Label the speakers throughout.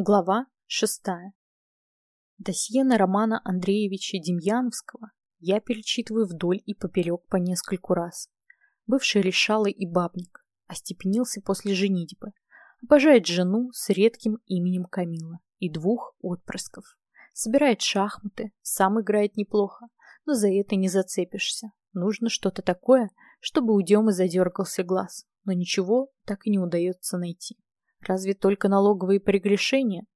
Speaker 1: Глава шестая. Досье на Романа Андреевича Демьяновского я перечитываю вдоль и поперек по нескольку раз. Бывший решалый и бабник, остепенился после женитьбы, обожает жену с редким именем Камила и двух отпрысков. Собирает шахматы, сам играет неплохо, но за это не зацепишься. Нужно что-то такое, чтобы у Демы задергался глаз, но ничего так и не удается найти. Разве только налоговые прегрешения?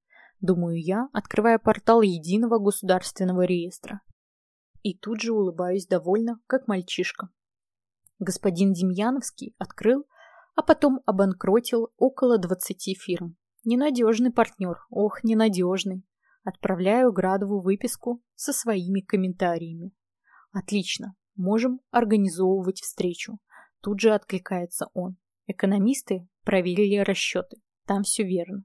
Speaker 1: Думаю я, открывая портал единого государственного реестра. И тут же улыбаюсь довольно, как мальчишка. Господин Демьяновский открыл, а потом обанкротил около 20 фирм. Ненадежный партнер, ох, ненадежный. Отправляю Градову выписку со своими комментариями. Отлично, можем организовывать встречу. Тут же откликается он. Экономисты проверили расчеты. Там все верно.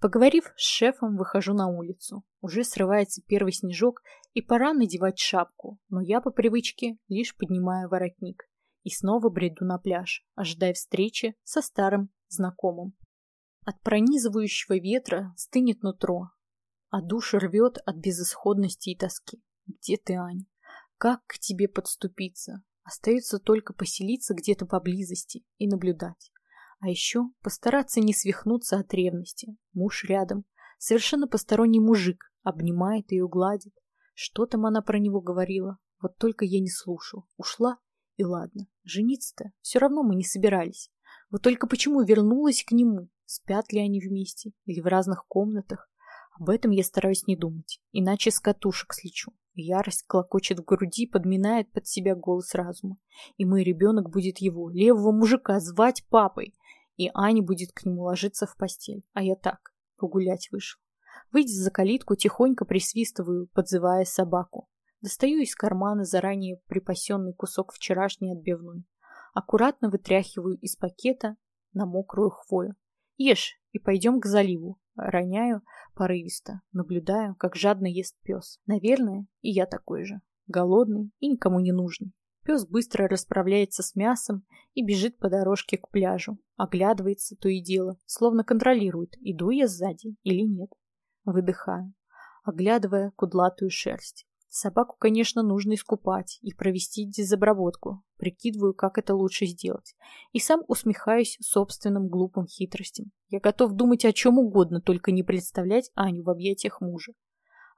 Speaker 1: Поговорив с шефом, выхожу на улицу. Уже срывается первый снежок, и пора надевать шапку, но я по привычке лишь поднимаю воротник и снова бреду на пляж, ожидая встречи со старым знакомым. От пронизывающего ветра стынет нутро, а душу рвет от безысходности и тоски. Где ты, Аня? Как к тебе подступиться? Остается только поселиться где-то поблизости и наблюдать. А еще постараться не свихнуться от ревности. Муж рядом. Совершенно посторонний мужик. Обнимает ее, гладит. Что там она про него говорила? Вот только я не слушал. Ушла и ладно. Жениться-то все равно мы не собирались. Вот только почему вернулась к нему? Спят ли они вместе? Или в разных комнатах? Об этом я стараюсь не думать. Иначе с катушек слечу. Ярость клокочет в груди, подминает под себя голос разума. И мой ребенок будет его, левого мужика, звать папой и Аня будет к нему ложиться в постель, а я так, погулять вышел. Выйдя за калитку, тихонько присвистываю, подзывая собаку. Достаю из кармана заранее припасенный кусок вчерашней отбивной. Аккуратно вытряхиваю из пакета на мокрую хвою. Ешь и пойдем к заливу. Роняю порывисто, наблюдаю, как жадно ест пес. Наверное, и я такой же. Голодный и никому не нужный. Пес быстро расправляется с мясом и бежит по дорожке к пляжу. Оглядывается то и дело, словно контролирует, иду я сзади или нет. Выдыхаю, оглядывая кудлатую шерсть. Собаку, конечно, нужно искупать и провести дезобработку. Прикидываю, как это лучше сделать. И сам усмехаюсь собственным глупым хитростям. Я готов думать о чем угодно, только не представлять Аню в объятиях мужа.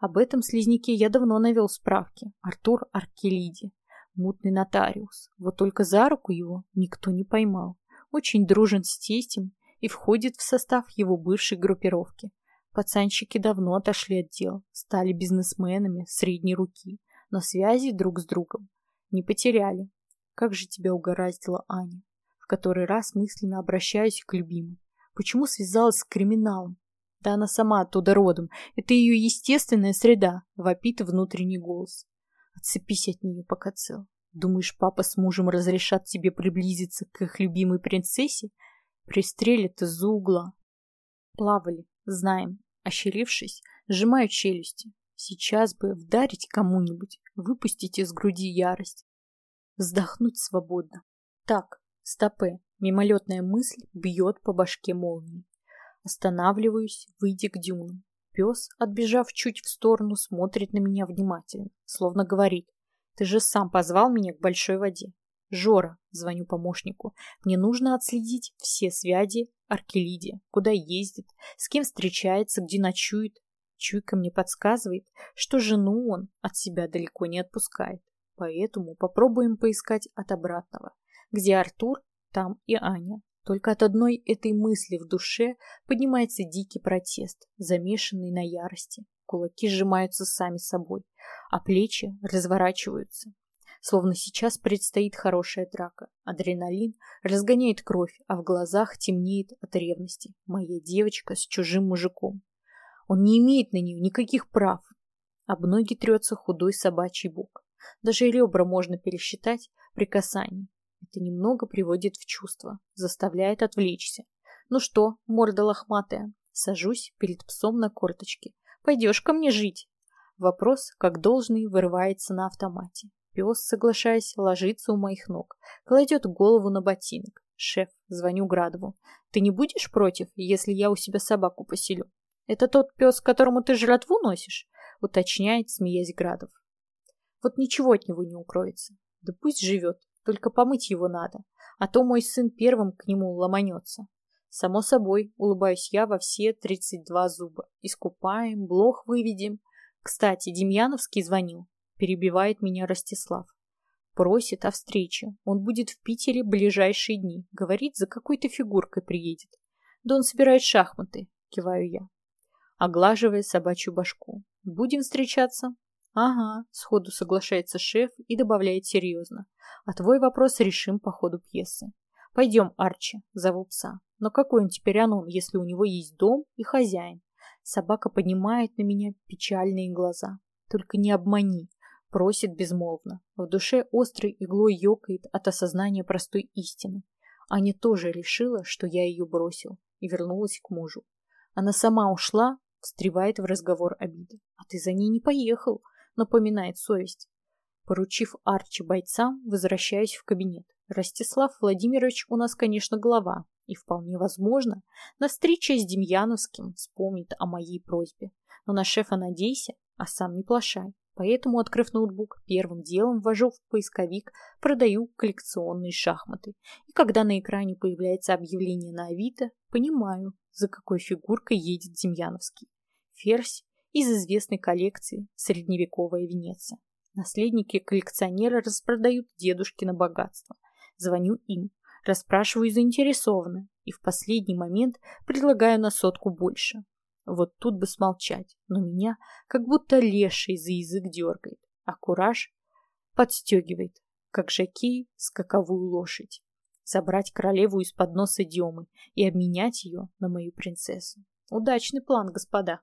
Speaker 1: Об этом слизняке я давно навел справки. Артур Аркелиди мутный нотариус. Вот только за руку его никто не поймал. Очень дружен с тестем и входит в состав его бывшей группировки. Пацанчики давно отошли от дел, стали бизнесменами средней руки, но связи друг с другом не потеряли. Как же тебя угораздила Аня? В который раз мысленно обращаюсь к любимой. Почему связалась с криминалом? Да она сама оттуда родом. Это ее естественная среда, вопит внутренний голос. Отцепись от нее, пока цел. Думаешь, папа с мужем разрешат тебе приблизиться к их любимой принцессе? Пристрелят из-за угла. Плавали, знаем. Ощерившись, сжимаю челюсти. Сейчас бы вдарить кому-нибудь, выпустить из груди ярость. Вздохнуть свободно. Так, стопе. Мимолетная мысль бьет по башке молнией. Останавливаюсь, выйдя к дюнам. Пес, отбежав чуть в сторону, смотрит на меня внимательно, словно говорит, «Ты же сам позвал меня к большой воде». «Жора», — звоню помощнику, — «мне нужно отследить все связи Аркелиди, куда ездит, с кем встречается, где ночует». Чуйка мне подсказывает, что жену он от себя далеко не отпускает. Поэтому попробуем поискать от обратного. Где Артур, там и Аня. Только от одной этой мысли в душе поднимается дикий протест, замешанный на ярости. Кулаки сжимаются сами собой, а плечи разворачиваются. Словно сейчас предстоит хорошая драка. Адреналин разгоняет кровь, а в глазах темнеет от ревности. Моя девочка с чужим мужиком. Он не имеет на нее никаких прав. Об ноги трется худой собачий бок. Даже ребра можно пересчитать при касании. Это немного приводит в чувство, заставляет отвлечься. Ну что, морда лохматая, сажусь перед псом на корточке. Пойдешь ко мне жить? Вопрос, как должный, вырывается на автомате. Пес, соглашаясь, ложится у моих ног, кладет голову на ботинок. Шеф, звоню Градову. Ты не будешь против, если я у себя собаку поселю? Это тот пес, которому ты жратву носишь? Уточняет, смеясь Градов. Вот ничего от него не укроется. Да пусть живет, только помыть его надо, а то мой сын первым к нему ломанется. Само собой, улыбаюсь я во все тридцать два зуба. Искупаем, блох выведем. Кстати, Демьяновский звонил. Перебивает меня Ростислав. Просит о встрече. Он будет в Питере ближайшие дни. Говорит, за какой-то фигуркой приедет. Да он собирает шахматы, киваю я, оглаживая собачью башку. Будем встречаться? Ага, сходу соглашается шеф и добавляет серьезно. А твой вопрос решим по ходу пьесы. Пойдем, Арчи, зову пса. Но какой он теперь анон, если у него есть дом и хозяин? Собака поднимает на меня печальные глаза. Только не обмани, просит безмолвно. В душе острой иглой ёкает от осознания простой истины. Аня тоже решила, что я ее бросил, и вернулась к мужу. Она сама ушла, встревает в разговор обиды. А ты за ней не поехал, напоминает совесть. Поручив Арчи бойцам, возвращаюсь в кабинет. Ростислав Владимирович у нас, конечно, глава, и вполне возможно, на встрече с Демьяновским вспомнит о моей просьбе. Но на шефа надейся, а сам не плашай. Поэтому, открыв ноутбук, первым делом ввожу в поисковик «Продаю коллекционные шахматы». И когда на экране появляется объявление на Авито, понимаю, за какой фигуркой едет Демьяновский. Ферзь из известной коллекции «Средневековая Венеция». Наследники коллекционера распродают дедушкино богатство. Звоню им, расспрашиваю заинтересованно и в последний момент предлагаю на сотку больше. Вот тут бы смолчать, но меня как будто леший за язык дергает, а кураж подстегивает, как жакей скаковую лошадь. Забрать королеву из-под носа Демы и обменять ее на мою принцессу. Удачный план, господа.